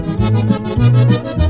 No hay.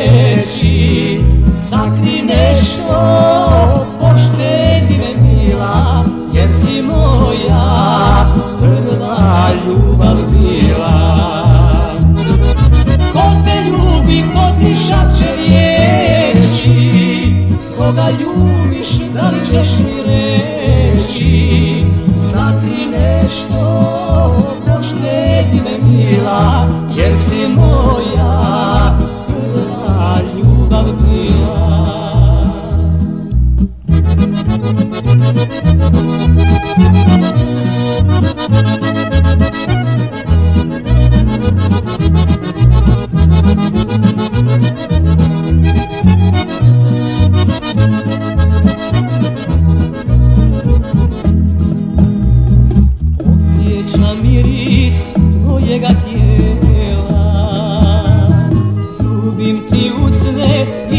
ti šapće riječi Koga ljubiš, da li ćeš mi reći? Sakri nešto, poštedi me mila Jer si moja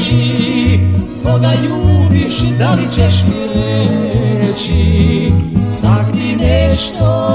riječi Koga ljubiš, da li ćeš mi reći Sakri nešto,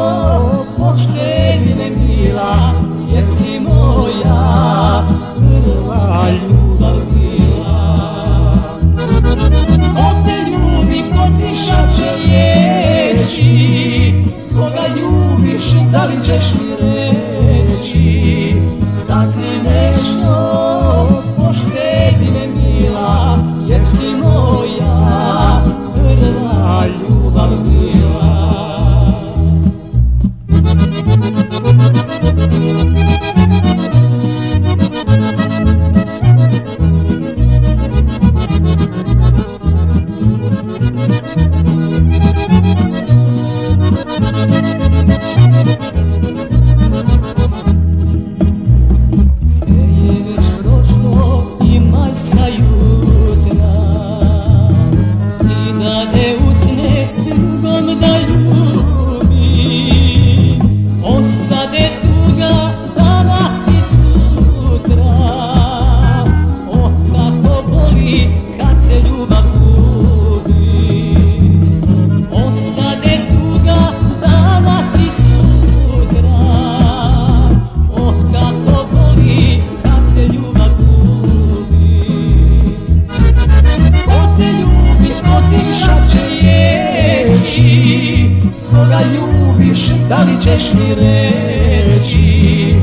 Koga ljubiš, da li ćeš mi reći?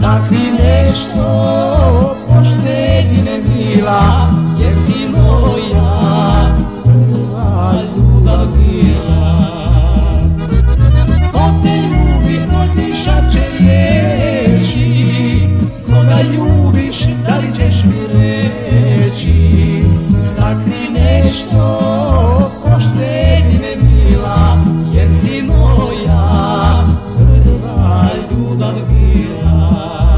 Sakri nešto, poštedi me mila Jer vida.